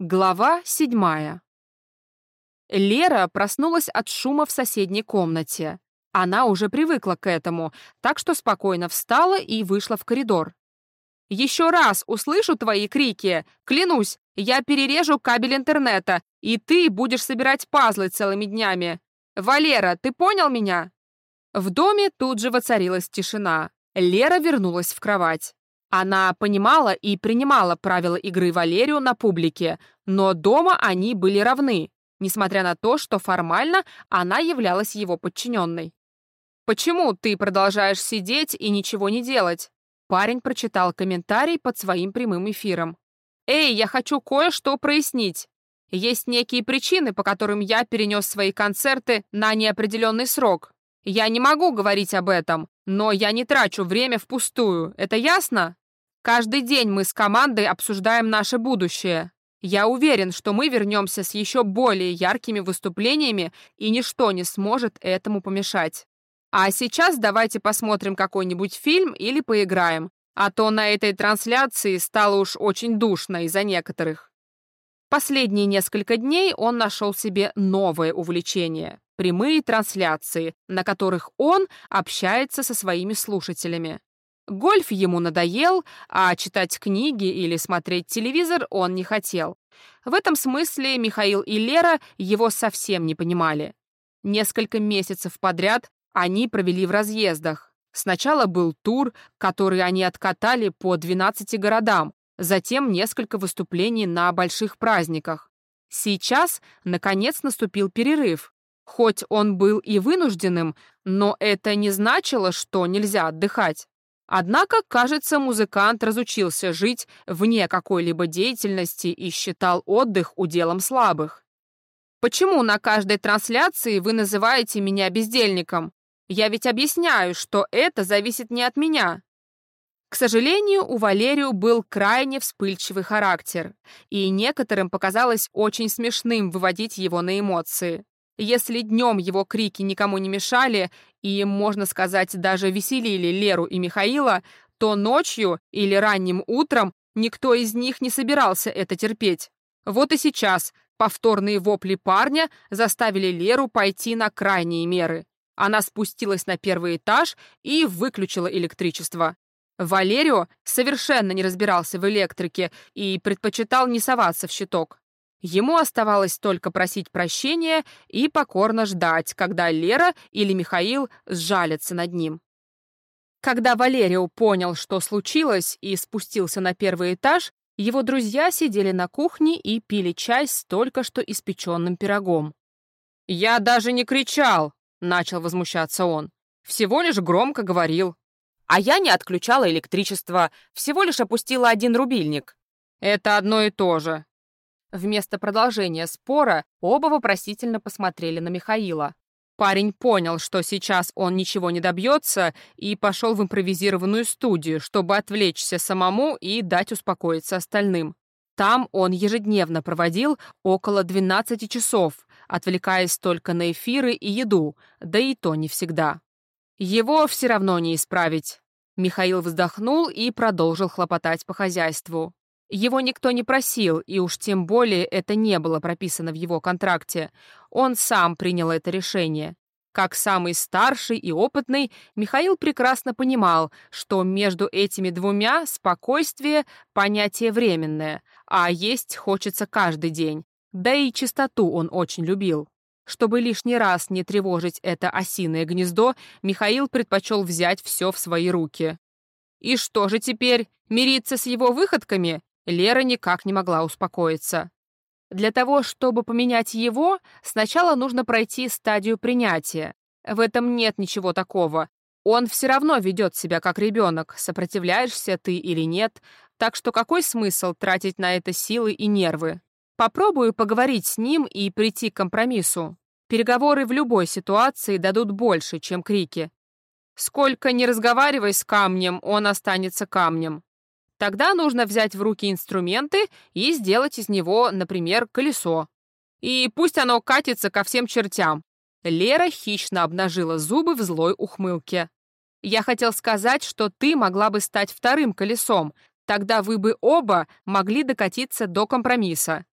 Глава седьмая. Лера проснулась от шума в соседней комнате. Она уже привыкла к этому, так что спокойно встала и вышла в коридор. «Еще раз услышу твои крики, клянусь, я перережу кабель интернета, и ты будешь собирать пазлы целыми днями. Валера, ты понял меня?» В доме тут же воцарилась тишина. Лера вернулась в кровать. Она понимала и принимала правила игры Валерию на публике, но дома они были равны, несмотря на то, что формально она являлась его подчиненной. «Почему ты продолжаешь сидеть и ничего не делать?» Парень прочитал комментарий под своим прямым эфиром. «Эй, я хочу кое-что прояснить. Есть некие причины, по которым я перенес свои концерты на неопределенный срок. Я не могу говорить об этом, но я не трачу время впустую. Это ясно?» Каждый день мы с командой обсуждаем наше будущее. Я уверен, что мы вернемся с еще более яркими выступлениями, и ничто не сможет этому помешать. А сейчас давайте посмотрим какой-нибудь фильм или поиграем, а то на этой трансляции стало уж очень душно из-за некоторых. Последние несколько дней он нашел себе новое увлечение — прямые трансляции, на которых он общается со своими слушателями. Гольф ему надоел, а читать книги или смотреть телевизор он не хотел. В этом смысле Михаил и Лера его совсем не понимали. Несколько месяцев подряд они провели в разъездах. Сначала был тур, который они откатали по 12 городам, затем несколько выступлений на больших праздниках. Сейчас, наконец, наступил перерыв. Хоть он был и вынужденным, но это не значило, что нельзя отдыхать. Однако, кажется, музыкант разучился жить вне какой-либо деятельности и считал отдых уделом слабых. «Почему на каждой трансляции вы называете меня бездельником? Я ведь объясняю, что это зависит не от меня». К сожалению, у Валерию был крайне вспыльчивый характер, и некоторым показалось очень смешным выводить его на эмоции. Если днем его крики никому не мешали и, можно сказать, даже веселили Леру и Михаила, то ночью или ранним утром никто из них не собирался это терпеть. Вот и сейчас повторные вопли парня заставили Леру пойти на крайние меры. Она спустилась на первый этаж и выключила электричество. Валерио совершенно не разбирался в электрике и предпочитал не соваться в щиток. Ему оставалось только просить прощения и покорно ждать, когда Лера или Михаил сжалятся над ним. Когда Валерио понял, что случилось, и спустился на первый этаж, его друзья сидели на кухне и пили чай с только что испеченным пирогом. «Я даже не кричал!» — начал возмущаться он. «Всего лишь громко говорил. А я не отключала электричество, всего лишь опустила один рубильник. Это одно и то же. Вместо продолжения спора оба вопросительно посмотрели на Михаила. Парень понял, что сейчас он ничего не добьется, и пошел в импровизированную студию, чтобы отвлечься самому и дать успокоиться остальным. Там он ежедневно проводил около 12 часов, отвлекаясь только на эфиры и еду, да и то не всегда. Его все равно не исправить. Михаил вздохнул и продолжил хлопотать по хозяйству. Его никто не просил, и уж тем более это не было прописано в его контракте. Он сам принял это решение. Как самый старший и опытный, Михаил прекрасно понимал, что между этими двумя спокойствие — понятие временное, а есть хочется каждый день. Да и чистоту он очень любил. Чтобы лишний раз не тревожить это осиное гнездо, Михаил предпочел взять все в свои руки. И что же теперь, мириться с его выходками? Лера никак не могла успокоиться. Для того, чтобы поменять его, сначала нужно пройти стадию принятия. В этом нет ничего такого. Он все равно ведет себя как ребенок, сопротивляешься ты или нет, так что какой смысл тратить на это силы и нервы? Попробую поговорить с ним и прийти к компромиссу. Переговоры в любой ситуации дадут больше, чем крики. Сколько не разговаривай с камнем, он останется камнем. Тогда нужно взять в руки инструменты и сделать из него, например, колесо. И пусть оно катится ко всем чертям. Лера хищно обнажила зубы в злой ухмылке. Я хотел сказать, что ты могла бы стать вторым колесом, тогда вы бы оба могли докатиться до компромисса.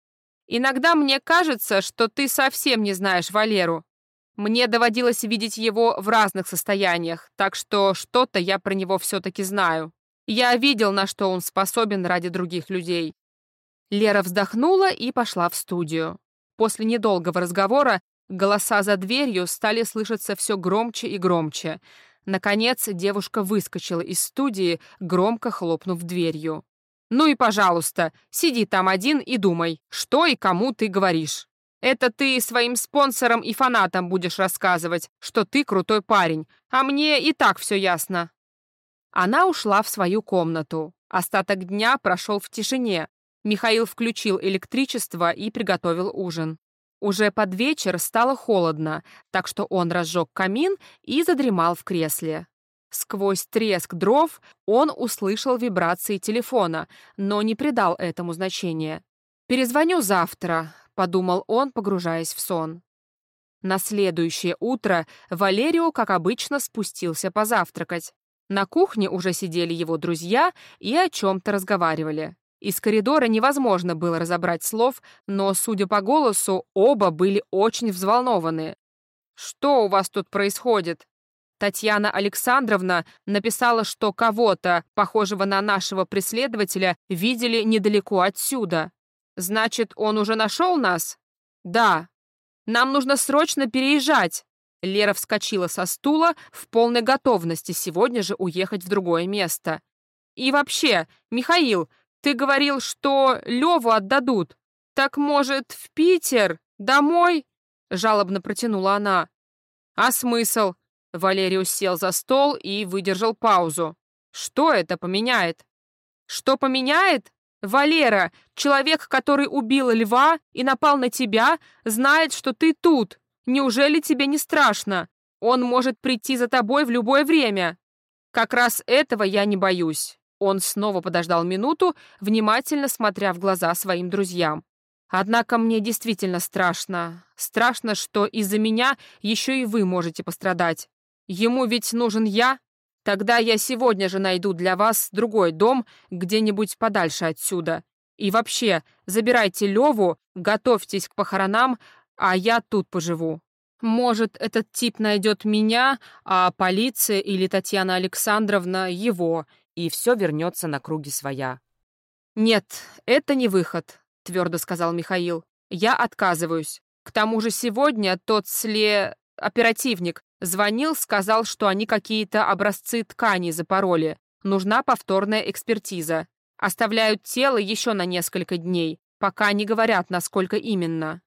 Иногда мне кажется, что ты совсем не знаешь Валеру. Мне доводилось видеть его в разных состояниях, так что что-то я про него все-таки знаю. Я видел, на что он способен ради других людей. Лера вздохнула и пошла в студию. После недолгого разговора голоса за дверью стали слышаться все громче и громче. Наконец девушка выскочила из студии, громко хлопнув дверью. «Ну и пожалуйста, сиди там один и думай, что и кому ты говоришь. Это ты своим спонсорам и фанатам будешь рассказывать, что ты крутой парень, а мне и так все ясно». Она ушла в свою комнату. Остаток дня прошел в тишине, Михаил включил электричество и приготовил ужин. Уже под вечер стало холодно, так что он разжег камин и задремал в кресле. Сквозь треск дров он услышал вибрации телефона, но не придал этому значения. «Перезвоню завтра», — подумал он, погружаясь в сон. На следующее утро Валерио, как обычно, спустился позавтракать. На кухне уже сидели его друзья и о чем-то разговаривали. Из коридора невозможно было разобрать слов, но, судя по голосу, оба были очень взволнованы. «Что у вас тут происходит?» Татьяна Александровна написала, что кого-то, похожего на нашего преследователя, видели недалеко отсюда. «Значит, он уже нашел нас?» «Да. Нам нужно срочно переезжать». Лера вскочила со стула в полной готовности сегодня же уехать в другое место. «И вообще, Михаил, ты говорил, что Леву отдадут. Так, может, в Питер? Домой?» Жалобно протянула она. «А смысл?» Валериус сел за стол и выдержал паузу. «Что это поменяет?» «Что поменяет? Валера, человек, который убил льва и напал на тебя, знает, что ты тут. Неужели тебе не страшно? Он может прийти за тобой в любое время. Как раз этого я не боюсь. Он снова подождал минуту, внимательно смотря в глаза своим друзьям. «Однако мне действительно страшно. Страшно, что из-за меня еще и вы можете пострадать. Ему ведь нужен я. Тогда я сегодня же найду для вас другой дом где-нибудь подальше отсюда. И вообще, забирайте Леву, готовьтесь к похоронам, а я тут поживу. Может, этот тип найдет меня, а полиция или Татьяна Александровна — его, и все вернется на круги своя. «Нет, это не выход», — твердо сказал Михаил. «Я отказываюсь. К тому же сегодня тот сле... оперативник звонил, сказал, что они какие-то образцы ткани запороли. Нужна повторная экспертиза. Оставляют тело еще на несколько дней, пока не говорят, насколько именно.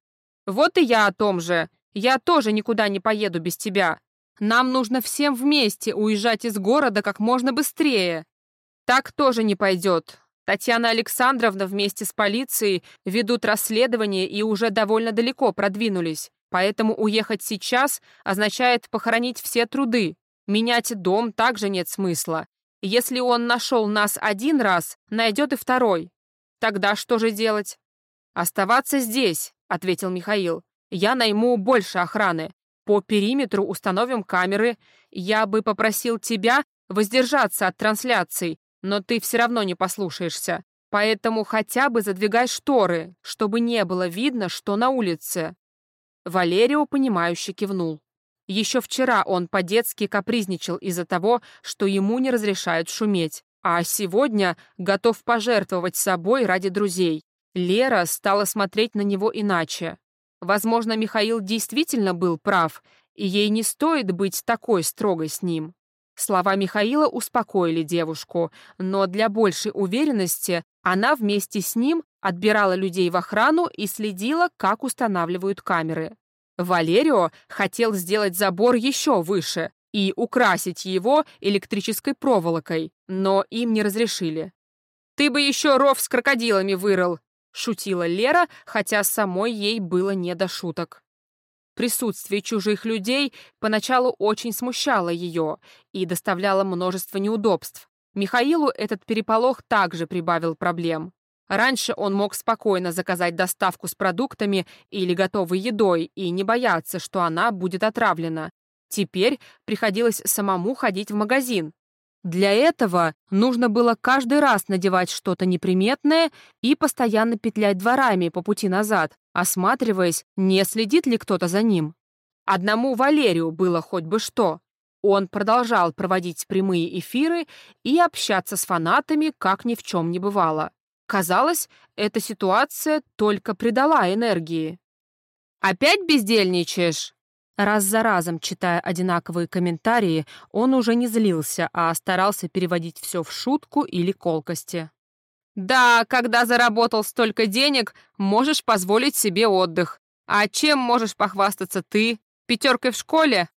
Вот и я о том же. Я тоже никуда не поеду без тебя. Нам нужно всем вместе уезжать из города как можно быстрее. Так тоже не пойдет. Татьяна Александровна вместе с полицией ведут расследование и уже довольно далеко продвинулись, поэтому уехать сейчас означает похоронить все труды. Менять дом также нет смысла. Если он нашел нас один раз, найдет и второй. Тогда что же делать? «Оставаться здесь», — ответил Михаил. «Я найму больше охраны. По периметру установим камеры. Я бы попросил тебя воздержаться от трансляций, но ты все равно не послушаешься. Поэтому хотя бы задвигай шторы, чтобы не было видно, что на улице». Валерио, понимающе кивнул. Еще вчера он по-детски капризничал из-за того, что ему не разрешают шуметь, а сегодня готов пожертвовать собой ради друзей. Лера стала смотреть на него иначе. Возможно, Михаил действительно был прав, и ей не стоит быть такой строгой с ним. Слова Михаила успокоили девушку, но для большей уверенности она вместе с ним отбирала людей в охрану и следила, как устанавливают камеры. Валерио хотел сделать забор еще выше и украсить его электрической проволокой, но им не разрешили. «Ты бы еще ров с крокодилами вырыл!» — шутила Лера, хотя самой ей было не до шуток. Присутствие чужих людей поначалу очень смущало ее и доставляло множество неудобств. Михаилу этот переполох также прибавил проблем. Раньше он мог спокойно заказать доставку с продуктами или готовой едой и не бояться, что она будет отравлена. Теперь приходилось самому ходить в магазин. Для этого нужно было каждый раз надевать что-то неприметное и постоянно петлять дворами по пути назад, осматриваясь, не следит ли кто-то за ним. Одному Валерию было хоть бы что. Он продолжал проводить прямые эфиры и общаться с фанатами, как ни в чем не бывало. Казалось, эта ситуация только придала энергии. «Опять бездельничаешь?» Раз за разом, читая одинаковые комментарии, он уже не злился, а старался переводить все в шутку или колкости. «Да, когда заработал столько денег, можешь позволить себе отдых. А чем можешь похвастаться ты? Пятеркой в школе?»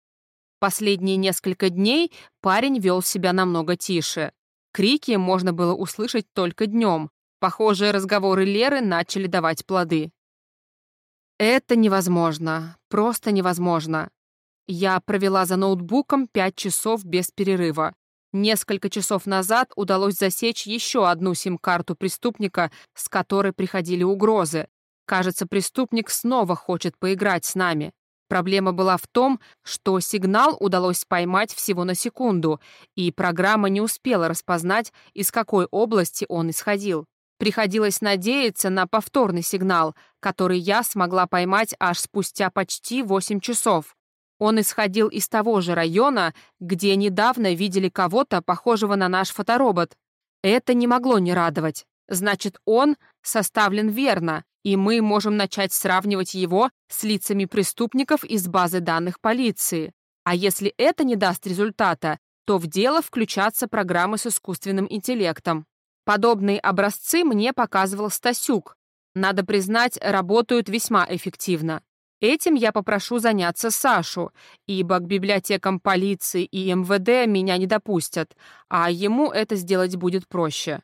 Последние несколько дней парень вел себя намного тише. Крики можно было услышать только днем. Похожие разговоры Леры начали давать плоды. Это невозможно, просто невозможно. Я провела за ноутбуком пять часов без перерыва. Несколько часов назад удалось засечь еще одну сим-карту преступника, с которой приходили угрозы. Кажется, преступник снова хочет поиграть с нами. Проблема была в том, что сигнал удалось поймать всего на секунду, и программа не успела распознать, из какой области он исходил. Приходилось надеяться на повторный сигнал, который я смогла поймать аж спустя почти 8 часов. Он исходил из того же района, где недавно видели кого-то, похожего на наш фоторобот. Это не могло не радовать. Значит, он составлен верно, и мы можем начать сравнивать его с лицами преступников из базы данных полиции. А если это не даст результата, то в дело включатся программы с искусственным интеллектом. Подобные образцы мне показывал Стасюк. Надо признать, работают весьма эффективно. Этим я попрошу заняться Сашу, ибо к библиотекам полиции и МВД меня не допустят, а ему это сделать будет проще.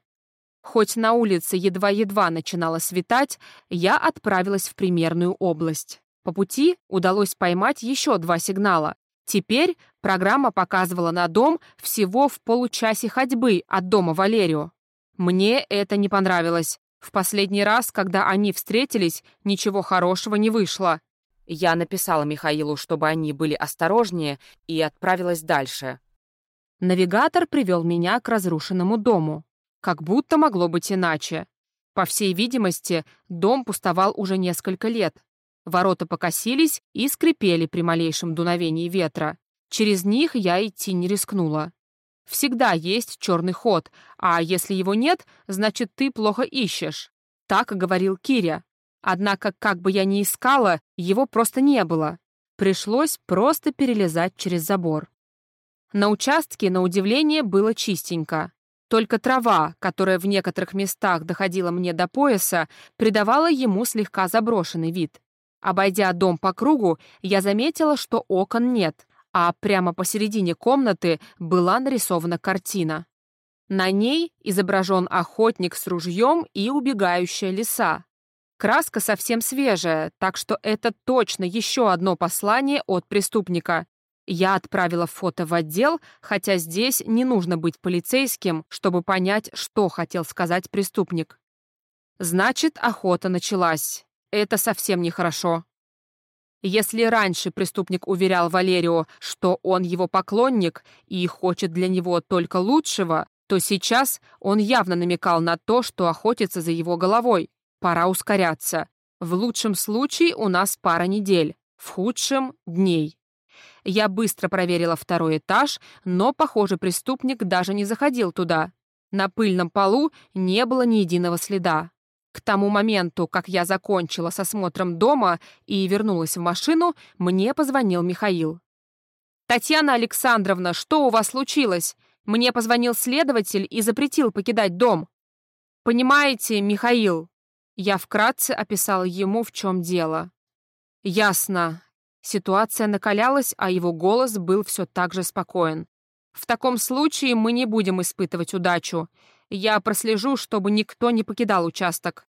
Хоть на улице едва-едва начинало светать, я отправилась в примерную область. По пути удалось поймать еще два сигнала. Теперь программа показывала на дом всего в получасе ходьбы от дома Валерию. Мне это не понравилось. В последний раз, когда они встретились, ничего хорошего не вышло. Я написала Михаилу, чтобы они были осторожнее, и отправилась дальше. Навигатор привел меня к разрушенному дому. Как будто могло быть иначе. По всей видимости, дом пустовал уже несколько лет. Ворота покосились и скрипели при малейшем дуновении ветра. Через них я идти не рискнула. Всегда есть черный ход, а если его нет, значит, ты плохо ищешь. Так говорил Киря. Однако, как бы я ни искала, его просто не было. Пришлось просто перелезать через забор. На участке, на удивление, было чистенько. Только трава, которая в некоторых местах доходила мне до пояса, придавала ему слегка заброшенный вид. Обойдя дом по кругу, я заметила, что окон нет, а прямо посередине комнаты была нарисована картина. На ней изображен охотник с ружьем и убегающая лиса. Краска совсем свежая, так что это точно еще одно послание от преступника. Я отправила фото в отдел, хотя здесь не нужно быть полицейским, чтобы понять, что хотел сказать преступник. Значит, охота началась. Это совсем нехорошо. Если раньше преступник уверял Валерию, что он его поклонник и хочет для него только лучшего, то сейчас он явно намекал на то, что охотится за его головой. Пора ускоряться. В лучшем случае у нас пара недель, в худшем — дней. Я быстро проверила второй этаж, но, похоже, преступник даже не заходил туда. На пыльном полу не было ни единого следа. К тому моменту, как я закончила с осмотром дома и вернулась в машину, мне позвонил Михаил. «Татьяна Александровна, что у вас случилось? Мне позвонил следователь и запретил покидать дом». «Понимаете, Михаил?» Я вкратце описала ему, в чем дело. «Ясно». Ситуация накалялась, а его голос был все так же спокоен. «В таком случае мы не будем испытывать удачу. Я прослежу, чтобы никто не покидал участок».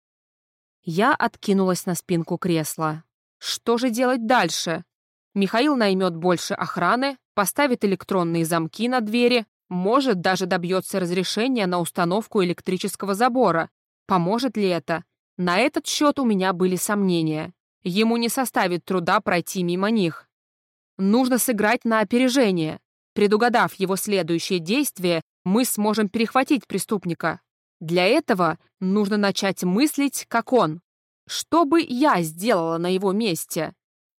Я откинулась на спинку кресла. Что же делать дальше? Михаил наймет больше охраны, поставит электронные замки на двери, может, даже добьется разрешения на установку электрического забора. Поможет ли это? На этот счет у меня были сомнения. Ему не составит труда пройти мимо них. Нужно сыграть на опережение. Предугадав его следующее действие, мы сможем перехватить преступника. Для этого нужно начать мыслить, как он. Что бы я сделала на его месте?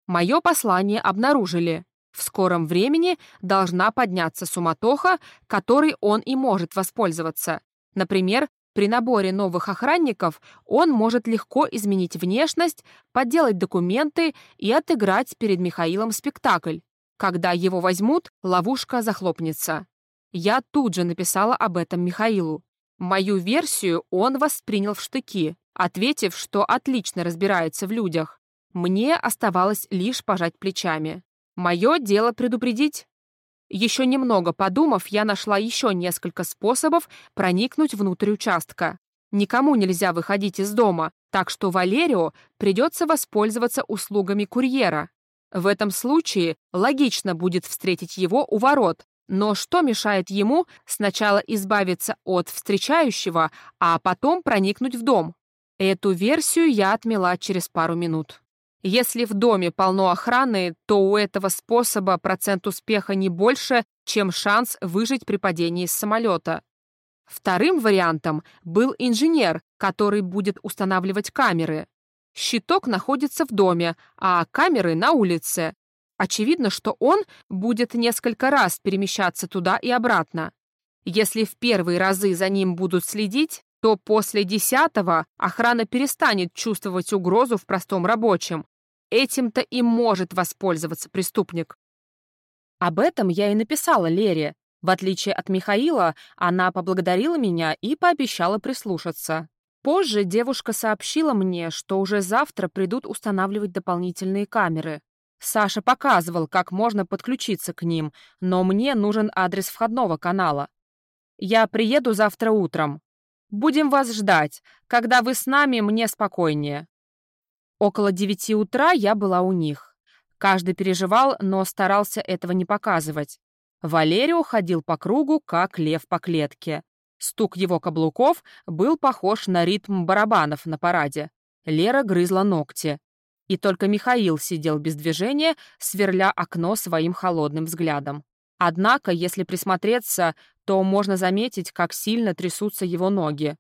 Мое послание обнаружили. В скором времени должна подняться суматоха, которой он и может воспользоваться. Например, при наборе новых охранников он может легко изменить внешность, подделать документы и отыграть перед Михаилом спектакль. Когда его возьмут, ловушка захлопнется. Я тут же написала об этом Михаилу. Мою версию он воспринял в штыки, ответив, что отлично разбирается в людях. Мне оставалось лишь пожать плечами. Мое дело предупредить. Еще немного подумав, я нашла еще несколько способов проникнуть внутрь участка. Никому нельзя выходить из дома, так что Валерио придется воспользоваться услугами курьера. В этом случае логично будет встретить его у ворот, но что мешает ему сначала избавиться от встречающего, а потом проникнуть в дом? Эту версию я отмела через пару минут. Если в доме полно охраны, то у этого способа процент успеха не больше, чем шанс выжить при падении с самолета. Вторым вариантом был инженер, который будет устанавливать камеры. Щиток находится в доме, а камеры на улице. Очевидно, что он будет несколько раз перемещаться туда и обратно. Если в первые разы за ним будут следить, то после десятого охрана перестанет чувствовать угрозу в простом рабочем, Этим-то и может воспользоваться преступник. Об этом я и написала Лере. В отличие от Михаила, она поблагодарила меня и пообещала прислушаться. Позже девушка сообщила мне, что уже завтра придут устанавливать дополнительные камеры. Саша показывал, как можно подключиться к ним, но мне нужен адрес входного канала. Я приеду завтра утром. Будем вас ждать. Когда вы с нами, мне спокойнее. Около девяти утра я была у них. Каждый переживал, но старался этого не показывать. Валерио ходил по кругу, как лев по клетке. Стук его каблуков был похож на ритм барабанов на параде. Лера грызла ногти. И только Михаил сидел без движения, сверля окно своим холодным взглядом. Однако, если присмотреться, то можно заметить, как сильно трясутся его ноги.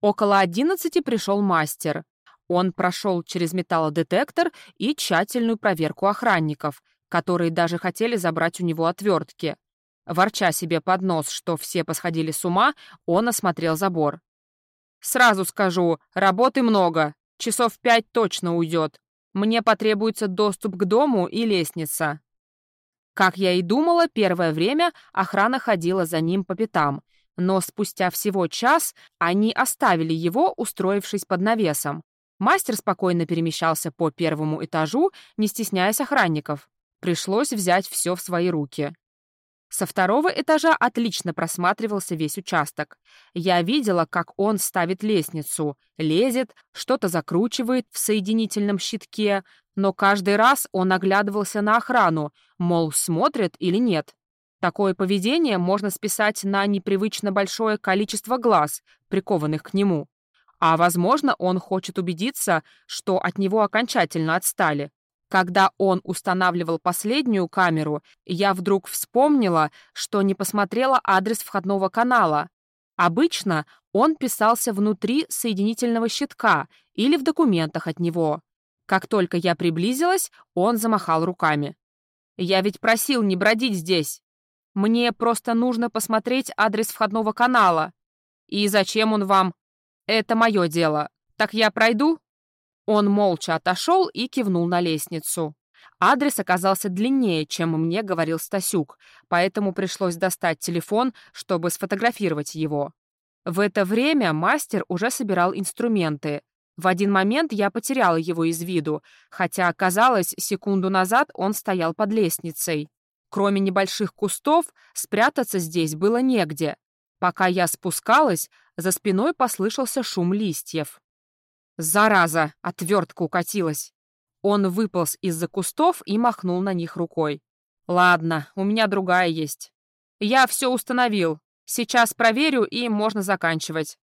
Около одиннадцати пришел мастер. Он прошел через металлодетектор и тщательную проверку охранников, которые даже хотели забрать у него отвертки. Ворча себе под нос, что все посходили с ума, он осмотрел забор. «Сразу скажу, работы много. Часов пять точно уйдет. Мне потребуется доступ к дому и лестница». Как я и думала, первое время охрана ходила за ним по пятам, но спустя всего час они оставили его, устроившись под навесом. Мастер спокойно перемещался по первому этажу, не стесняясь охранников. Пришлось взять все в свои руки. Со второго этажа отлично просматривался весь участок. Я видела, как он ставит лестницу, лезет, что-то закручивает в соединительном щитке, но каждый раз он оглядывался на охрану, мол, смотрят или нет. Такое поведение можно списать на непривычно большое количество глаз, прикованных к нему. А, возможно, он хочет убедиться, что от него окончательно отстали. Когда он устанавливал последнюю камеру, я вдруг вспомнила, что не посмотрела адрес входного канала. Обычно он писался внутри соединительного щитка или в документах от него. Как только я приблизилась, он замахал руками. «Я ведь просил не бродить здесь. Мне просто нужно посмотреть адрес входного канала. И зачем он вам? «Это мое дело. Так я пройду?» Он молча отошел и кивнул на лестницу. Адрес оказался длиннее, чем мне говорил Стасюк, поэтому пришлось достать телефон, чтобы сфотографировать его. В это время мастер уже собирал инструменты. В один момент я потеряла его из виду, хотя, казалось, секунду назад он стоял под лестницей. Кроме небольших кустов, спрятаться здесь было негде. Пока я спускалась, за спиной послышался шум листьев. «Зараза!» — отвертка укатилась. Он выполз из-за кустов и махнул на них рукой. «Ладно, у меня другая есть. Я все установил. Сейчас проверю, и можно заканчивать».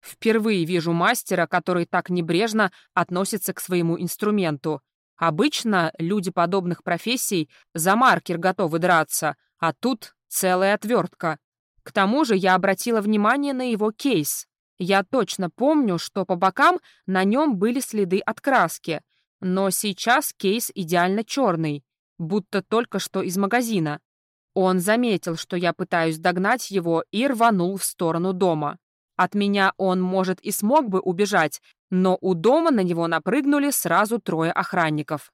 Впервые вижу мастера, который так небрежно относится к своему инструменту. Обычно люди подобных профессий за маркер готовы драться, а тут целая отвертка. К тому же я обратила внимание на его кейс. Я точно помню, что по бокам на нем были следы от краски, но сейчас кейс идеально черный, будто только что из магазина. Он заметил, что я пытаюсь догнать его и рванул в сторону дома. От меня он, может, и смог бы убежать, но у дома на него напрыгнули сразу трое охранников.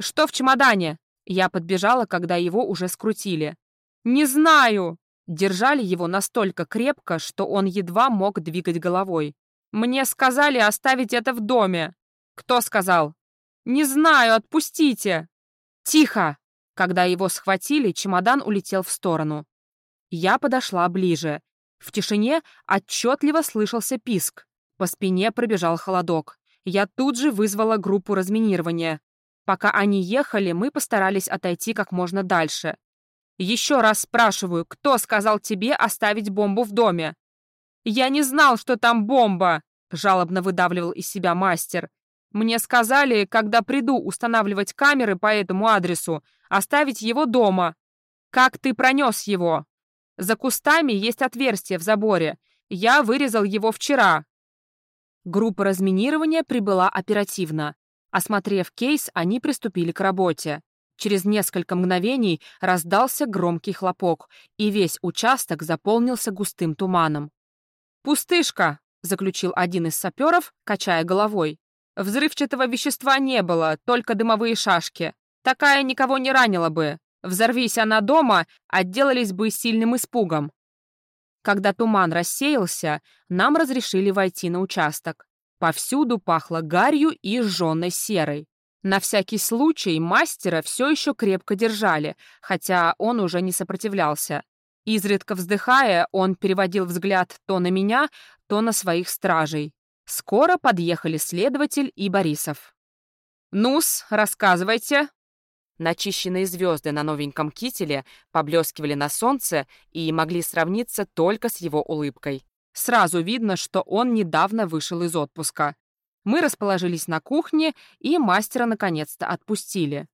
«Что в чемодане?» Я подбежала, когда его уже скрутили. «Не знаю!» Держали его настолько крепко, что он едва мог двигать головой. «Мне сказали оставить это в доме!» «Кто сказал?» «Не знаю, отпустите!» «Тихо!» Когда его схватили, чемодан улетел в сторону. Я подошла ближе. В тишине отчетливо слышался писк. По спине пробежал холодок. Я тут же вызвала группу разминирования. Пока они ехали, мы постарались отойти как можно дальше. Еще раз спрашиваю, кто сказал тебе оставить бомбу в доме? Я не знал, что там бомба, жалобно выдавливал из себя мастер. Мне сказали, когда приду устанавливать камеры по этому адресу, оставить его дома. Как ты пронес его? За кустами есть отверстие в заборе. Я вырезал его вчера. Группа разминирования прибыла оперативно. Осмотрев кейс, они приступили к работе. Через несколько мгновений раздался громкий хлопок, и весь участок заполнился густым туманом. «Пустышка!» — заключил один из саперов, качая головой. Взрывчатого вещества не было, только дымовые шашки. Такая никого не ранила бы. Взорвись она дома, отделались бы сильным испугом. Когда туман рассеялся, нам разрешили войти на участок. Повсюду пахло гарью и сжженной серой. На всякий случай мастера все еще крепко держали, хотя он уже не сопротивлялся. Изредка вздыхая, он переводил взгляд то на меня, то на своих стражей. Скоро подъехали следователь и Борисов. «Ну-с, рассказывайте». Начищенные звезды на новеньком кителе поблескивали на солнце и могли сравниться только с его улыбкой. Сразу видно, что он недавно вышел из отпуска. Мы расположились на кухне, и мастера наконец-то отпустили.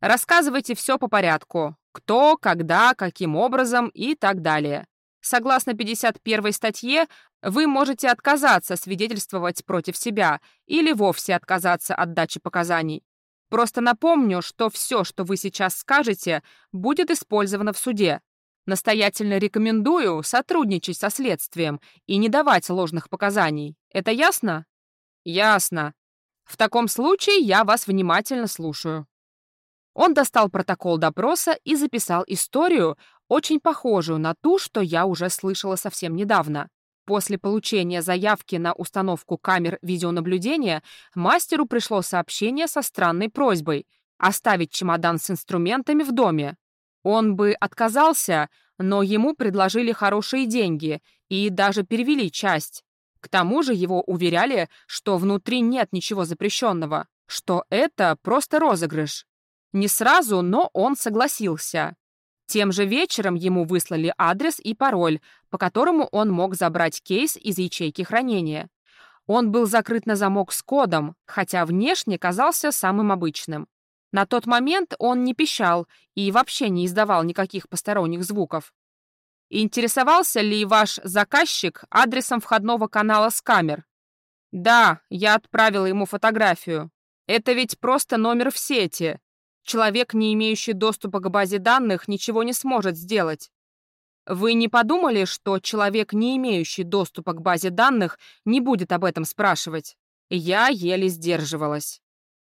«Рассказывайте все по порядку. Кто, когда, каким образом и так далее. Согласно 51 статье, вы можете отказаться свидетельствовать против себя или вовсе отказаться от дачи показаний. Просто напомню, что все, что вы сейчас скажете, будет использовано в суде. Настоятельно рекомендую сотрудничать со следствием и не давать ложных показаний. Это ясно? Ясно. В таком случае я вас внимательно слушаю. Он достал протокол допроса и записал историю, очень похожую на ту, что я уже слышала совсем недавно. После получения заявки на установку камер видеонаблюдения мастеру пришло сообщение со странной просьбой оставить чемодан с инструментами в доме. Он бы отказался, но ему предложили хорошие деньги и даже перевели часть. К тому же его уверяли, что внутри нет ничего запрещенного, что это просто розыгрыш. Не сразу, но он согласился. Тем же вечером ему выслали адрес и пароль, по которому он мог забрать кейс из ячейки хранения. Он был закрыт на замок с кодом, хотя внешне казался самым обычным. На тот момент он не пищал и вообще не издавал никаких посторонних звуков. Интересовался ли ваш заказчик адресом входного канала с камер? Да, я отправила ему фотографию. Это ведь просто номер в сети. Человек, не имеющий доступа к базе данных, ничего не сможет сделать. Вы не подумали, что человек, не имеющий доступа к базе данных, не будет об этом спрашивать? Я еле сдерживалась.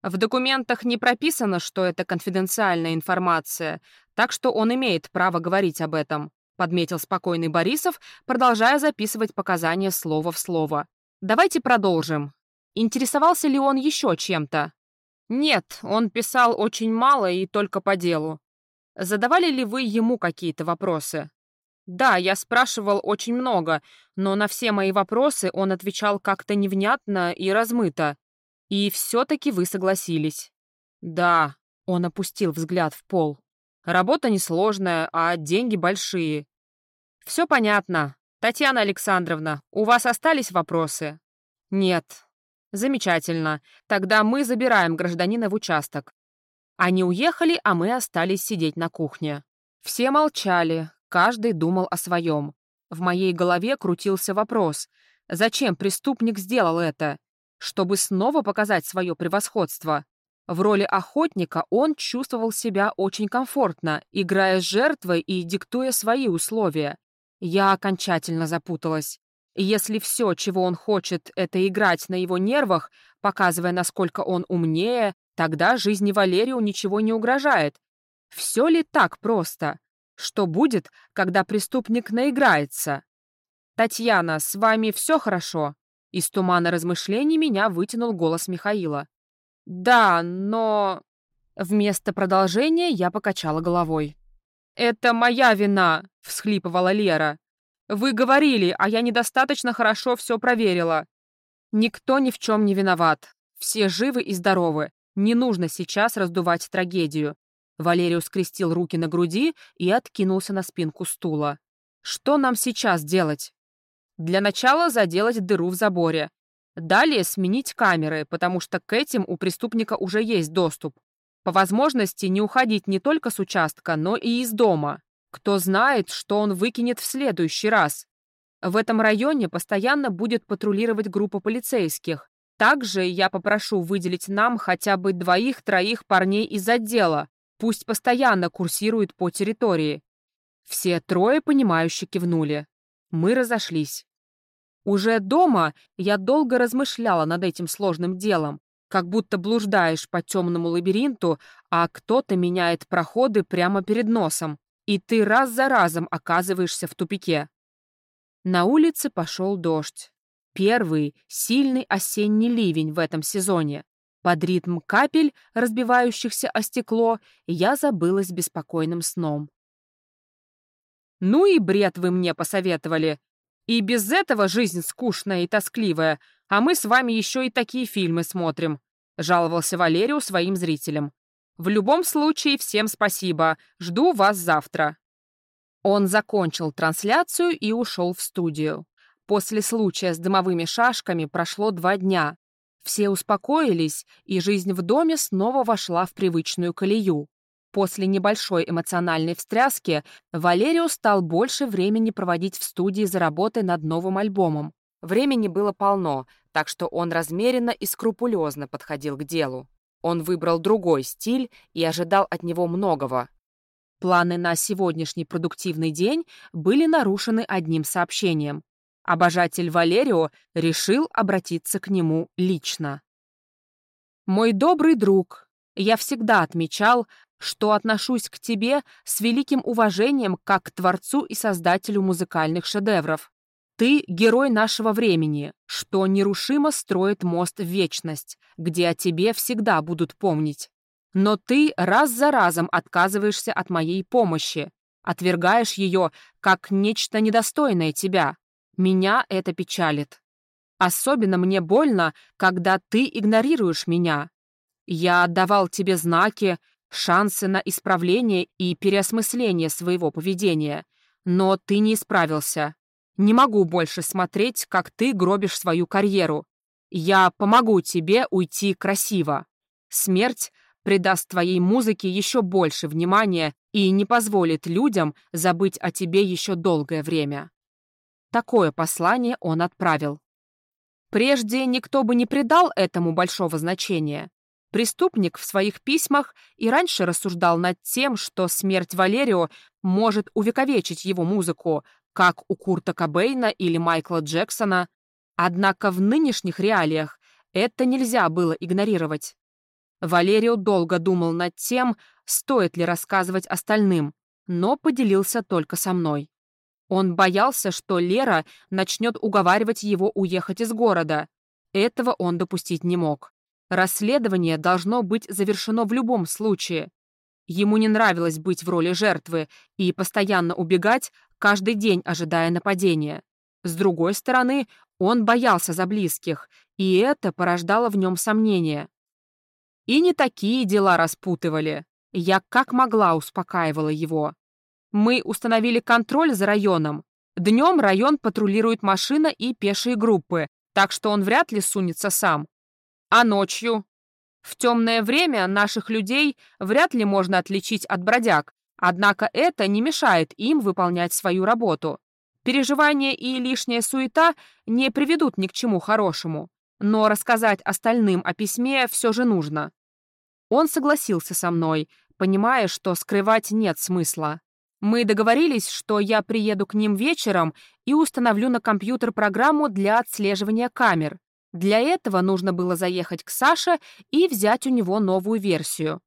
В документах не прописано, что это конфиденциальная информация, так что он имеет право говорить об этом, подметил спокойный Борисов, продолжая записывать показания слово в слово. Давайте продолжим. Интересовался ли он еще чем-то? Нет, он писал очень мало и только по делу. Задавали ли вы ему какие-то вопросы? Да, я спрашивал очень много, но на все мои вопросы он отвечал как-то невнятно и размыто. И все-таки вы согласились. Да, он опустил взгляд в пол. Работа несложная, а деньги большие. Все понятно. Татьяна Александровна, у вас остались вопросы? Нет, «Замечательно. Тогда мы забираем гражданина в участок». Они уехали, а мы остались сидеть на кухне. Все молчали. Каждый думал о своем. В моей голове крутился вопрос, зачем преступник сделал это? Чтобы снова показать свое превосходство. В роли охотника он чувствовал себя очень комфортно, играя с жертвой и диктуя свои условия. Я окончательно запуталась. Если все, чего он хочет, это играть на его нервах, показывая, насколько он умнее, тогда жизни Валерию ничего не угрожает. Все ли так просто? Что будет, когда преступник наиграется? «Татьяна, с вами все хорошо?» Из тумана размышлений меня вытянул голос Михаила. «Да, но...» Вместо продолжения я покачала головой. «Это моя вина!» — всхлипывала Лера. Вы говорили, а я недостаточно хорошо все проверила. Никто ни в чем не виноват. Все живы и здоровы. Не нужно сейчас раздувать трагедию. Валериус скрестил руки на груди и откинулся на спинку стула. Что нам сейчас делать? Для начала заделать дыру в заборе. Далее сменить камеры, потому что к этим у преступника уже есть доступ. По возможности не уходить не только с участка, но и из дома. Кто знает, что он выкинет в следующий раз. В этом районе постоянно будет патрулировать группа полицейских. Также я попрошу выделить нам хотя бы двоих-троих парней из отдела. Пусть постоянно курсируют по территории. Все трое, понимающе кивнули. Мы разошлись. Уже дома я долго размышляла над этим сложным делом, как будто блуждаешь по темному лабиринту, а кто-то меняет проходы прямо перед носом и ты раз за разом оказываешься в тупике. На улице пошел дождь. Первый сильный осенний ливень в этом сезоне. Под ритм капель, разбивающихся о стекло, я забылась беспокойным сном. «Ну и бред вы мне посоветовали. И без этого жизнь скучная и тоскливая, а мы с вами еще и такие фильмы смотрим», — жаловался Валерию своим зрителям. В любом случае, всем спасибо. Жду вас завтра». Он закончил трансляцию и ушел в студию. После случая с дымовыми шашками прошло два дня. Все успокоились, и жизнь в доме снова вошла в привычную колею. После небольшой эмоциональной встряски Валерио стал больше времени проводить в студии за работой над новым альбомом. Времени было полно, так что он размеренно и скрупулезно подходил к делу. Он выбрал другой стиль и ожидал от него многого. Планы на сегодняшний продуктивный день были нарушены одним сообщением. Обожатель Валерио решил обратиться к нему лично. «Мой добрый друг, я всегда отмечал, что отношусь к тебе с великим уважением как к творцу и создателю музыкальных шедевров. Ты — герой нашего времени, что нерушимо строит мост в вечность, где о тебе всегда будут помнить. Но ты раз за разом отказываешься от моей помощи, отвергаешь ее как нечто недостойное тебя. Меня это печалит. Особенно мне больно, когда ты игнорируешь меня. Я отдавал тебе знаки, шансы на исправление и переосмысление своего поведения, но ты не исправился. Не могу больше смотреть, как ты гробишь свою карьеру. Я помогу тебе уйти красиво. Смерть придаст твоей музыке еще больше внимания и не позволит людям забыть о тебе еще долгое время. Такое послание он отправил. Прежде никто бы не придал этому большого значения. Преступник в своих письмах и раньше рассуждал над тем, что смерть Валерио может увековечить его музыку, как у Курта Кобейна или Майкла Джексона. Однако в нынешних реалиях это нельзя было игнорировать. Валерио долго думал над тем, стоит ли рассказывать остальным, но поделился только со мной. Он боялся, что Лера начнет уговаривать его уехать из города. Этого он допустить не мог. Расследование должно быть завершено в любом случае. Ему не нравилось быть в роли жертвы и постоянно убегать, каждый день ожидая нападения. С другой стороны, он боялся за близких, и это порождало в нем сомнения. И не такие дела распутывали. Я как могла успокаивала его. Мы установили контроль за районом. Днем район патрулирует машина и пешие группы, так что он вряд ли сунется сам. А ночью? В темное время наших людей вряд ли можно отличить от бродяг, Однако это не мешает им выполнять свою работу. Переживания и лишняя суета не приведут ни к чему хорошему, но рассказать остальным о письме все же нужно. Он согласился со мной, понимая, что скрывать нет смысла. Мы договорились, что я приеду к ним вечером и установлю на компьютер программу для отслеживания камер. Для этого нужно было заехать к Саше и взять у него новую версию.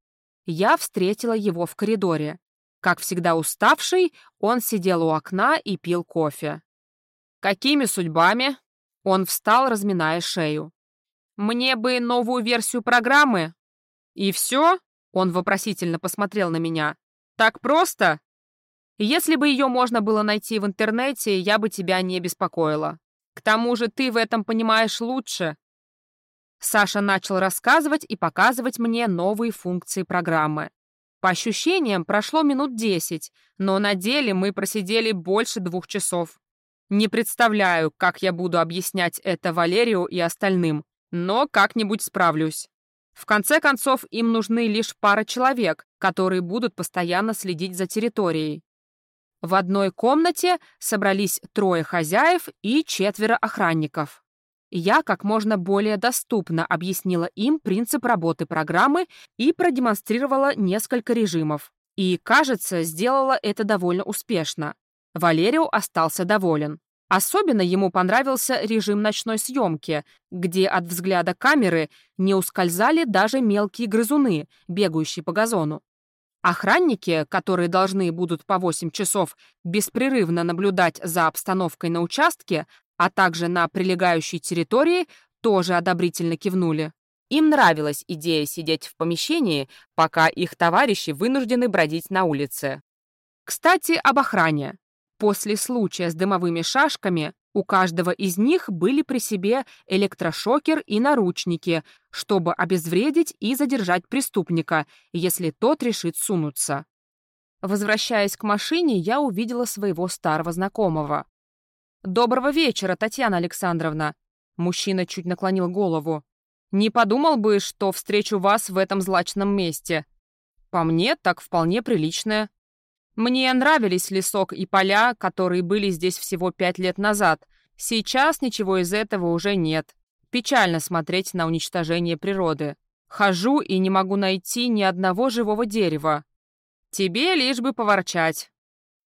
Я встретила его в коридоре. Как всегда уставший, он сидел у окна и пил кофе. «Какими судьбами?» Он встал, разминая шею. «Мне бы новую версию программы». «И все?» Он вопросительно посмотрел на меня. «Так просто?» Если бы ее можно было найти в интернете, я бы тебя не беспокоила. К тому же ты в этом понимаешь лучше». Саша начал рассказывать и показывать мне новые функции программы. По ощущениям, прошло минут десять, но на деле мы просидели больше двух часов. Не представляю, как я буду объяснять это Валерию и остальным, но как-нибудь справлюсь. В конце концов, им нужны лишь пара человек, которые будут постоянно следить за территорией. В одной комнате собрались трое хозяев и четверо охранников. Я как можно более доступно объяснила им принцип работы программы и продемонстрировала несколько режимов. И, кажется, сделала это довольно успешно. Валерио остался доволен. Особенно ему понравился режим ночной съемки, где от взгляда камеры не ускользали даже мелкие грызуны, бегающие по газону. Охранники, которые должны будут по 8 часов беспрерывно наблюдать за обстановкой на участке, а также на прилегающей территории, тоже одобрительно кивнули. Им нравилась идея сидеть в помещении, пока их товарищи вынуждены бродить на улице. Кстати, об охране. После случая с дымовыми шашками у каждого из них были при себе электрошокер и наручники, чтобы обезвредить и задержать преступника, если тот решит сунуться. Возвращаясь к машине, я увидела своего старого знакомого. «Доброго вечера, Татьяна Александровна!» Мужчина чуть наклонил голову. «Не подумал бы, что встречу вас в этом злачном месте. По мне, так вполне приличное. Мне нравились лесок и поля, которые были здесь всего пять лет назад. Сейчас ничего из этого уже нет. Печально смотреть на уничтожение природы. Хожу и не могу найти ни одного живого дерева. Тебе лишь бы поворчать.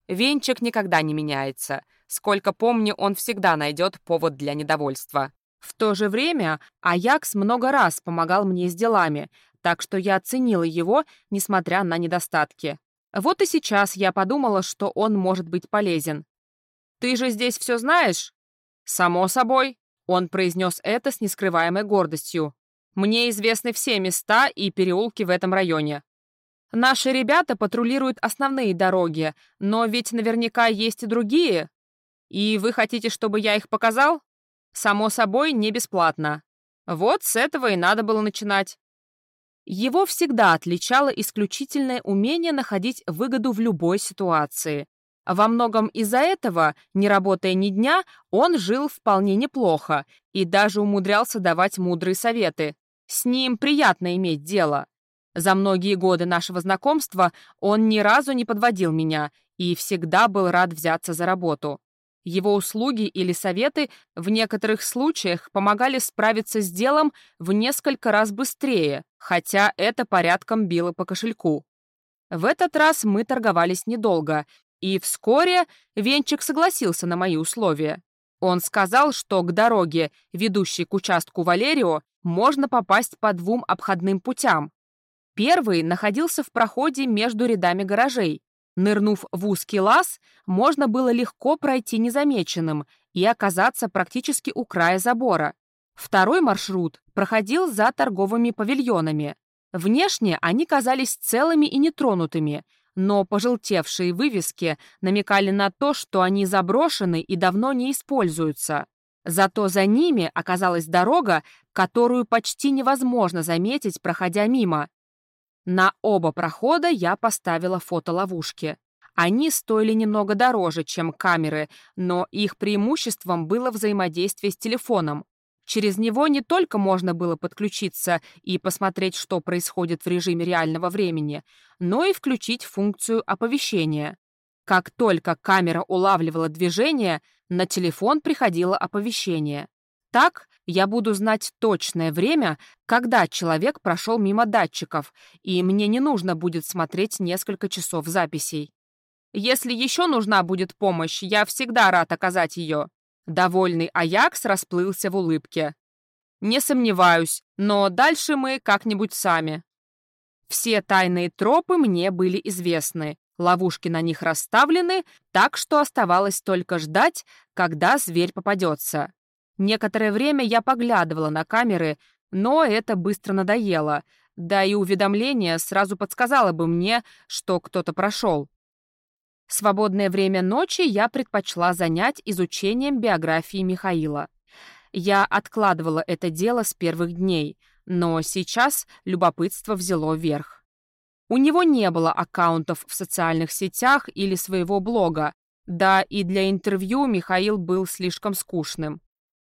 Венчик никогда не меняется. Сколько помню, он всегда найдет повод для недовольства. В то же время Аякс много раз помогал мне с делами, так что я оценила его, несмотря на недостатки. Вот и сейчас я подумала, что он может быть полезен. «Ты же здесь все знаешь?» «Само собой», — он произнес это с нескрываемой гордостью. «Мне известны все места и переулки в этом районе. Наши ребята патрулируют основные дороги, но ведь наверняка есть и другие. И вы хотите, чтобы я их показал? Само собой, не бесплатно. Вот с этого и надо было начинать. Его всегда отличало исключительное умение находить выгоду в любой ситуации. Во многом из-за этого, не работая ни дня, он жил вполне неплохо и даже умудрялся давать мудрые советы. С ним приятно иметь дело. За многие годы нашего знакомства он ни разу не подводил меня и всегда был рад взяться за работу. Его услуги или советы в некоторых случаях помогали справиться с делом в несколько раз быстрее, хотя это порядком било по кошельку. В этот раз мы торговались недолго, и вскоре Венчик согласился на мои условия. Он сказал, что к дороге, ведущей к участку Валерио, можно попасть по двум обходным путям. Первый находился в проходе между рядами гаражей, Нырнув в узкий лаз, можно было легко пройти незамеченным и оказаться практически у края забора. Второй маршрут проходил за торговыми павильонами. Внешне они казались целыми и нетронутыми, но пожелтевшие вывески намекали на то, что они заброшены и давно не используются. Зато за ними оказалась дорога, которую почти невозможно заметить, проходя мимо. На оба прохода я поставила фотоловушки. Они стоили немного дороже, чем камеры, но их преимуществом было взаимодействие с телефоном. Через него не только можно было подключиться и посмотреть, что происходит в режиме реального времени, но и включить функцию оповещения. Как только камера улавливала движение, на телефон приходило оповещение. Так я буду знать точное время, когда человек прошел мимо датчиков, и мне не нужно будет смотреть несколько часов записей. Если еще нужна будет помощь, я всегда рад оказать ее. Довольный Аякс расплылся в улыбке. «Не сомневаюсь, но дальше мы как-нибудь сами». Все тайные тропы мне были известны, ловушки на них расставлены, так что оставалось только ждать, когда зверь попадется. Некоторое время я поглядывала на камеры, но это быстро надоело, да и уведомление сразу подсказало бы мне, что кто-то прошел. Свободное время ночи я предпочла занять изучением биографии Михаила. Я откладывала это дело с первых дней, но сейчас любопытство взяло верх. У него не было аккаунтов в социальных сетях или своего блога, да и для интервью Михаил был слишком скучным.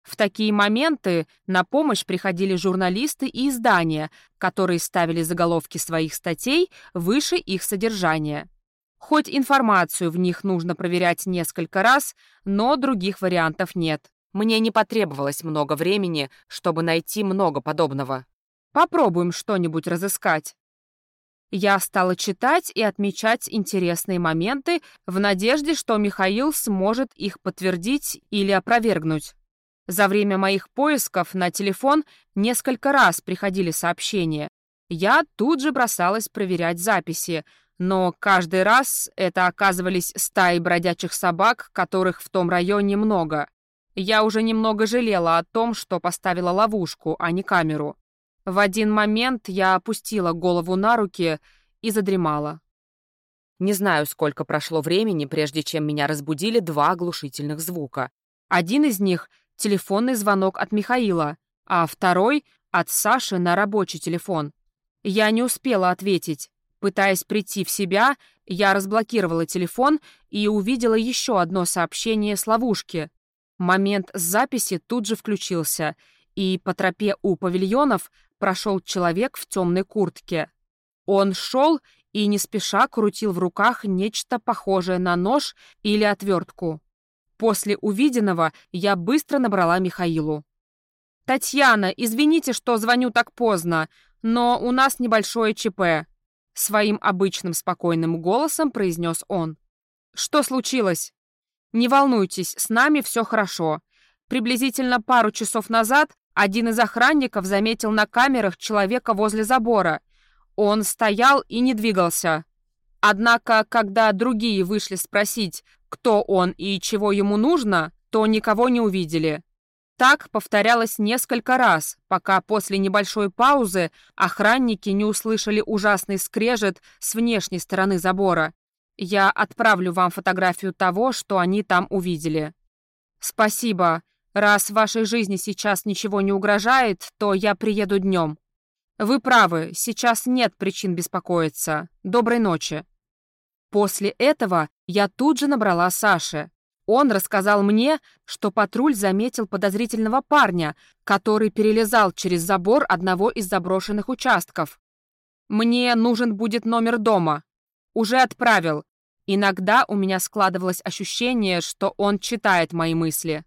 В такие моменты на помощь приходили журналисты и издания, которые ставили заголовки своих статей выше их содержания. Хоть информацию в них нужно проверять несколько раз, но других вариантов нет. Мне не потребовалось много времени, чтобы найти много подобного. Попробуем что-нибудь разыскать. Я стала читать и отмечать интересные моменты в надежде, что Михаил сможет их подтвердить или опровергнуть. За время моих поисков на телефон несколько раз приходили сообщения. Я тут же бросалась проверять записи, но каждый раз это оказывались стаи бродячих собак, которых в том районе много. Я уже немного жалела о том, что поставила ловушку, а не камеру. В один момент я опустила голову на руки и задремала. Не знаю, сколько прошло времени, прежде чем меня разбудили два оглушительных звука. Один из них — телефонный звонок от Михаила, а второй — от Саши на рабочий телефон. Я не успела ответить. Пытаясь прийти в себя, я разблокировала телефон и увидела еще одно сообщение с ловушки. Момент записи тут же включился, и по тропе у павильонов прошел человек в темной куртке. Он шел и не спеша крутил в руках нечто похожее на нож или отвертку. После увиденного я быстро набрала Михаилу. «Татьяна, извините, что звоню так поздно, но у нас небольшое ЧП. Своим обычным спокойным голосом произнес он. «Что случилось?» «Не волнуйтесь, с нами все хорошо. Приблизительно пару часов назад один из охранников заметил на камерах человека возле забора. Он стоял и не двигался. Однако, когда другие вышли спросить, кто он и чего ему нужно, то никого не увидели. Так повторялось несколько раз, пока после небольшой паузы охранники не услышали ужасный скрежет с внешней стороны забора. Я отправлю вам фотографию того, что они там увидели. Спасибо. Раз вашей жизни сейчас ничего не угрожает, то я приеду днем. Вы правы, сейчас нет причин беспокоиться. Доброй ночи. После этого я тут же набрала Саше. Он рассказал мне, что патруль заметил подозрительного парня, который перелезал через забор одного из заброшенных участков. «Мне нужен будет номер дома. Уже отправил. Иногда у меня складывалось ощущение, что он читает мои мысли.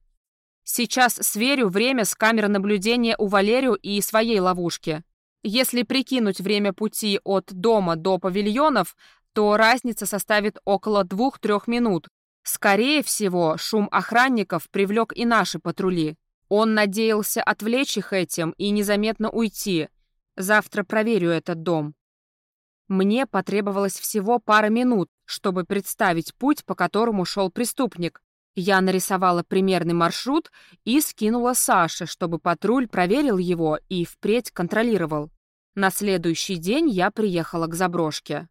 Сейчас сверю время с камеры наблюдения у Валерию и своей ловушки. Если прикинуть время пути от дома до павильонов, то разница составит около двух-трех минут, Скорее всего, шум охранников привлек и наши патрули. Он надеялся отвлечь их этим и незаметно уйти. Завтра проверю этот дом. Мне потребовалось всего пара минут, чтобы представить путь, по которому шел преступник. Я нарисовала примерный маршрут и скинула Саше, чтобы патруль проверил его и впредь контролировал. На следующий день я приехала к заброшке.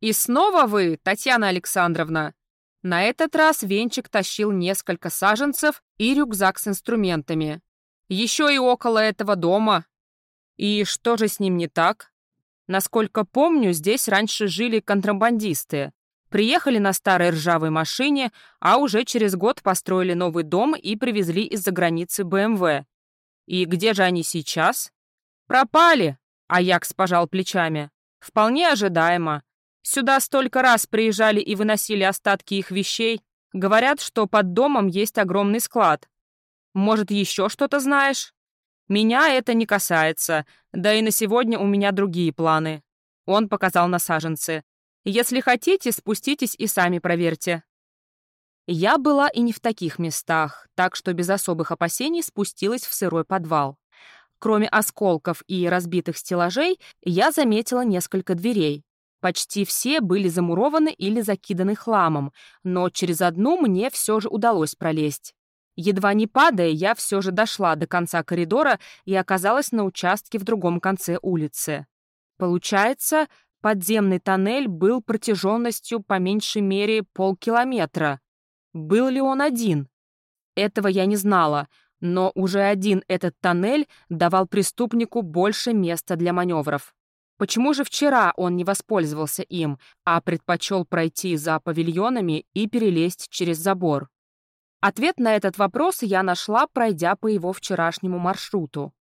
«И снова вы, Татьяна Александровна?» На этот раз Венчик тащил несколько саженцев и рюкзак с инструментами. Еще и около этого дома. И что же с ним не так? Насколько помню, здесь раньше жили контрабандисты. Приехали на старой ржавой машине, а уже через год построили новый дом и привезли из-за границы БМВ. И где же они сейчас? Пропали, Аякс пожал плечами. Вполне ожидаемо. Сюда столько раз приезжали и выносили остатки их вещей. Говорят, что под домом есть огромный склад. Может, еще что-то знаешь? Меня это не касается, да и на сегодня у меня другие планы. Он показал на саженцы. Если хотите, спуститесь и сами проверьте. Я была и не в таких местах, так что без особых опасений спустилась в сырой подвал. Кроме осколков и разбитых стеллажей, я заметила несколько дверей. Почти все были замурованы или закиданы хламом, но через одну мне все же удалось пролезть. Едва не падая, я все же дошла до конца коридора и оказалась на участке в другом конце улицы. Получается, подземный тоннель был протяженностью по меньшей мере полкилометра. Был ли он один? Этого я не знала, но уже один этот тоннель давал преступнику больше места для маневров. Почему же вчера он не воспользовался им, а предпочел пройти за павильонами и перелезть через забор? Ответ на этот вопрос я нашла, пройдя по его вчерашнему маршруту.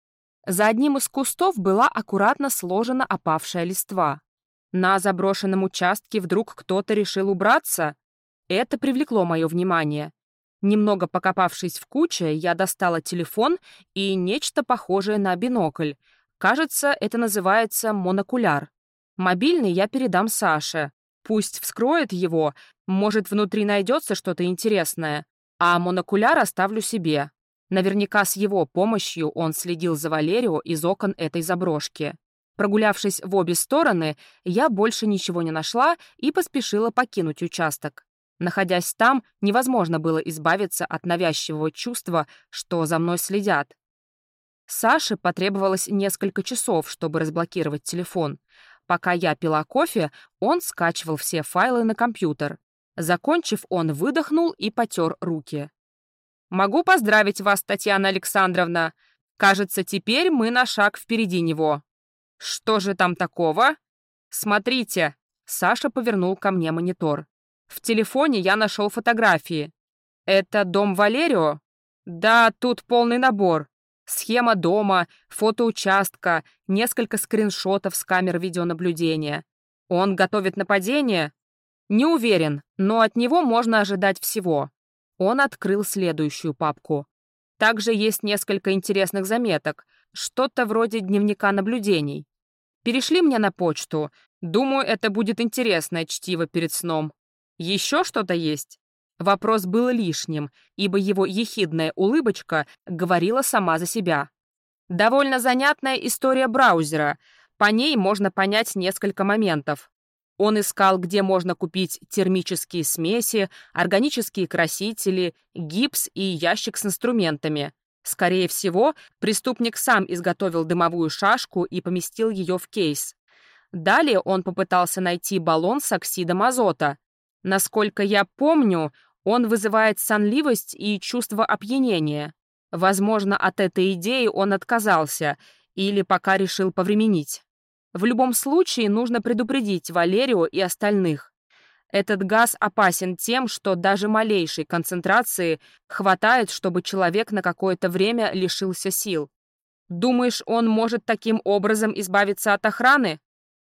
За одним из кустов была аккуратно сложена опавшая листва. На заброшенном участке вдруг кто-то решил убраться? Это привлекло мое внимание. Немного покопавшись в куче, я достала телефон и нечто похожее на бинокль, Кажется, это называется монокуляр. Мобильный я передам Саше. Пусть вскроет его, может, внутри найдется что-то интересное. А монокуляр оставлю себе. Наверняка с его помощью он следил за Валерио из окон этой заброшки. Прогулявшись в обе стороны, я больше ничего не нашла и поспешила покинуть участок. Находясь там, невозможно было избавиться от навязчивого чувства, что за мной следят. Саше потребовалось несколько часов, чтобы разблокировать телефон. Пока я пила кофе, он скачивал все файлы на компьютер. Закончив, он выдохнул и потер руки. «Могу поздравить вас, Татьяна Александровна. Кажется, теперь мы на шаг впереди него». «Что же там такого?» «Смотрите», — Саша повернул ко мне монитор. «В телефоне я нашел фотографии. Это дом Валерио?» «Да, тут полный набор. Схема дома, фото участка, несколько скриншотов с камер видеонаблюдения. Он готовит нападение? Не уверен, но от него можно ожидать всего. Он открыл следующую папку. Также есть несколько интересных заметок, что-то вроде дневника наблюдений. Перешли мне на почту. Думаю, это будет интересное чтиво перед сном. Еще что-то есть? Вопрос был лишним, ибо его ехидная улыбочка говорила сама за себя. Довольно занятная история браузера. По ней можно понять несколько моментов. Он искал, где можно купить термические смеси, органические красители, гипс и ящик с инструментами. Скорее всего, преступник сам изготовил дымовую шашку и поместил ее в кейс. Далее он попытался найти баллон с оксидом азота. Насколько я помню, он вызывает сонливость и чувство опьянения. Возможно, от этой идеи он отказался или пока решил повременить. В любом случае нужно предупредить Валерио и остальных. Этот газ опасен тем, что даже малейшей концентрации хватает, чтобы человек на какое-то время лишился сил. Думаешь, он может таким образом избавиться от охраны?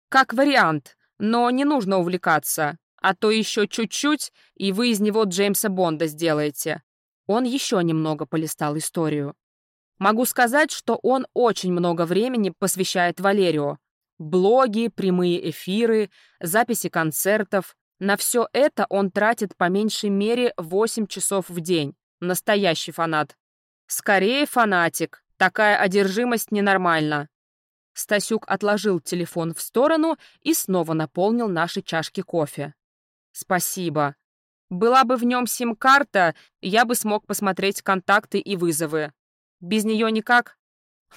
Как вариант, но не нужно увлекаться. А то еще чуть-чуть, и вы из него Джеймса Бонда сделаете. Он еще немного полистал историю. Могу сказать, что он очень много времени посвящает Валерию. Блоги, прямые эфиры, записи концертов. На все это он тратит по меньшей мере 8 часов в день. Настоящий фанат. Скорее фанатик. Такая одержимость ненормальна. Стасюк отложил телефон в сторону и снова наполнил наши чашки кофе. «Спасибо. Была бы в нем сим-карта, я бы смог посмотреть контакты и вызовы. Без нее никак?»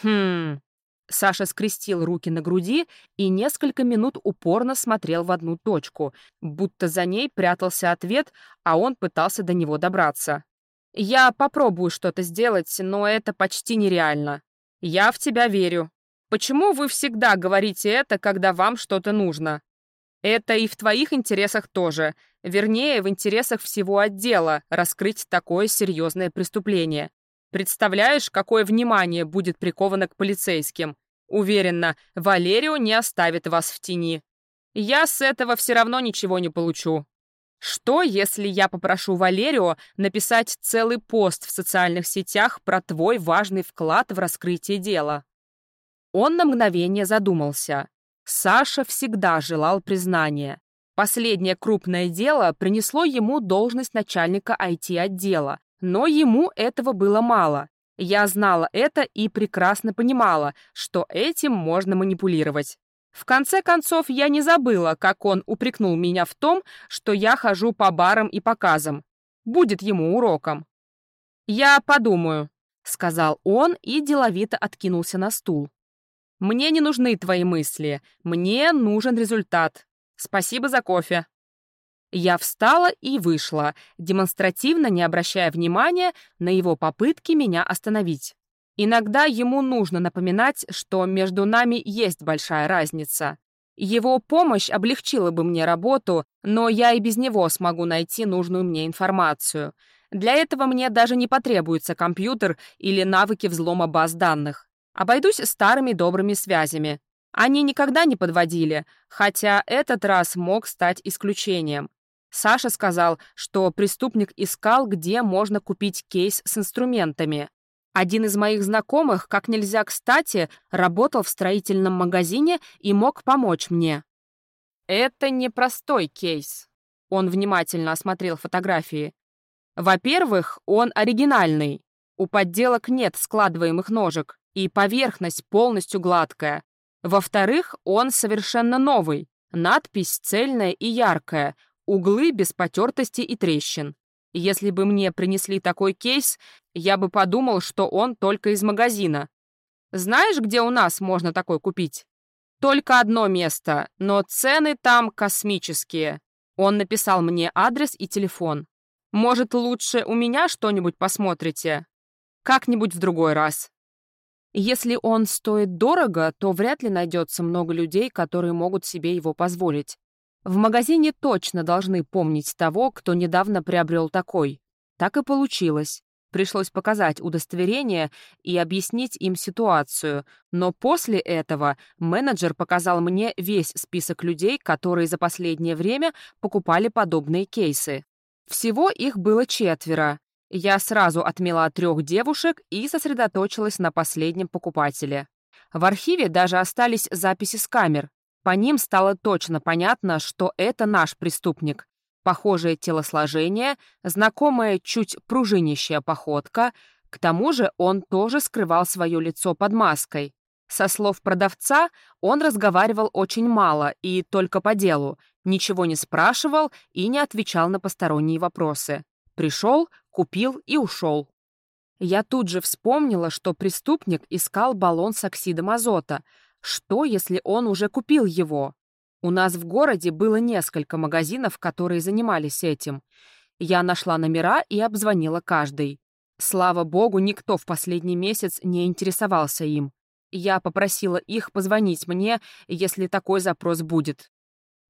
«Хм...» Саша скрестил руки на груди и несколько минут упорно смотрел в одну точку, будто за ней прятался ответ, а он пытался до него добраться. «Я попробую что-то сделать, но это почти нереально. Я в тебя верю. Почему вы всегда говорите это, когда вам что-то нужно? Это и в твоих интересах тоже. Вернее, в интересах всего отдела раскрыть такое серьезное преступление. Представляешь, какое внимание будет приковано к полицейским? Уверена, Валерио не оставит вас в тени. Я с этого все равно ничего не получу. Что, если я попрошу Валерио написать целый пост в социальных сетях про твой важный вклад в раскрытие дела? Он на мгновение задумался. Саша всегда желал признания. Последнее крупное дело принесло ему должность начальника IT-отдела, но ему этого было мало. Я знала это и прекрасно понимала, что этим можно манипулировать. В конце концов, я не забыла, как он упрекнул меня в том, что я хожу по барам и показам. Будет ему уроком. «Я подумаю», — сказал он и деловито откинулся на стул. «Мне не нужны твои мысли. Мне нужен результат. Спасибо за кофе». Я встала и вышла, демонстративно не обращая внимания на его попытки меня остановить. Иногда ему нужно напоминать, что между нами есть большая разница. Его помощь облегчила бы мне работу, но я и без него смогу найти нужную мне информацию. Для этого мне даже не потребуется компьютер или навыки взлома баз данных. Обойдусь старыми добрыми связями. Они никогда не подводили, хотя этот раз мог стать исключением. Саша сказал, что преступник искал, где можно купить кейс с инструментами. Один из моих знакомых, как нельзя кстати, работал в строительном магазине и мог помочь мне. Это непростой кейс. Он внимательно осмотрел фотографии. Во-первых, он оригинальный. У подделок нет складываемых ножек, и поверхность полностью гладкая. Во-вторых, он совершенно новый. Надпись цельная и яркая, углы без потертости и трещин. Если бы мне принесли такой кейс, я бы подумал, что он только из магазина. Знаешь, где у нас можно такой купить? Только одно место, но цены там космические. Он написал мне адрес и телефон. Может, лучше у меня что-нибудь посмотрите? Как-нибудь в другой раз. Если он стоит дорого, то вряд ли найдется много людей, которые могут себе его позволить. В магазине точно должны помнить того, кто недавно приобрел такой. Так и получилось. Пришлось показать удостоверение и объяснить им ситуацию, но после этого менеджер показал мне весь список людей, которые за последнее время покупали подобные кейсы. Всего их было четверо. Я сразу отмела трех девушек и сосредоточилась на последнем покупателе. В архиве даже остались записи с камер, по ним стало точно понятно, что это наш преступник. Похожее телосложение, знакомая чуть пружинищая походка. К тому же он тоже скрывал свое лицо под маской. Со слов продавца, он разговаривал очень мало и только по делу, ничего не спрашивал и не отвечал на посторонние вопросы. Пришел, купил и ушел. Я тут же вспомнила, что преступник искал баллон с оксидом азота — что, если он уже купил его? У нас в городе было несколько магазинов, которые занимались этим. Я нашла номера и обзвонила каждый. Слава богу, никто в последний месяц не интересовался им. Я попросила их позвонить мне, если такой запрос будет.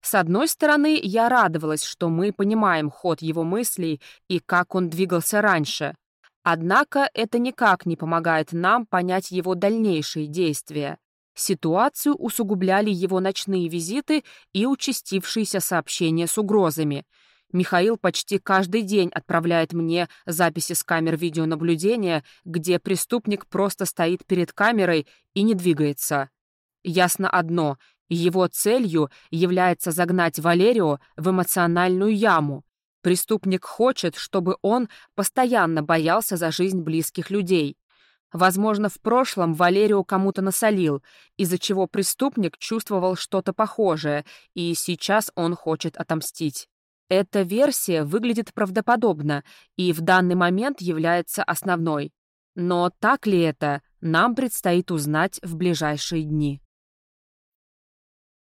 С одной стороны, я радовалась, что мы понимаем ход его мыслей и как он двигался раньше. Однако это никак не помогает нам понять его дальнейшие действия. Ситуацию усугубляли его ночные визиты и участившиеся сообщения с угрозами. Михаил почти каждый день отправляет мне записи с камер видеонаблюдения, где преступник просто стоит перед камерой и не двигается. Ясно одно — его целью является загнать Валерио в эмоциональную яму. Преступник хочет, чтобы он постоянно боялся за жизнь близких людей. Возможно, в прошлом Валерио кому-то насолил, из-за чего преступник чувствовал что-то похожее, и сейчас он хочет отомстить. Эта версия выглядит правдоподобно и в данный момент является основной. Но так ли это, нам предстоит узнать в ближайшие дни.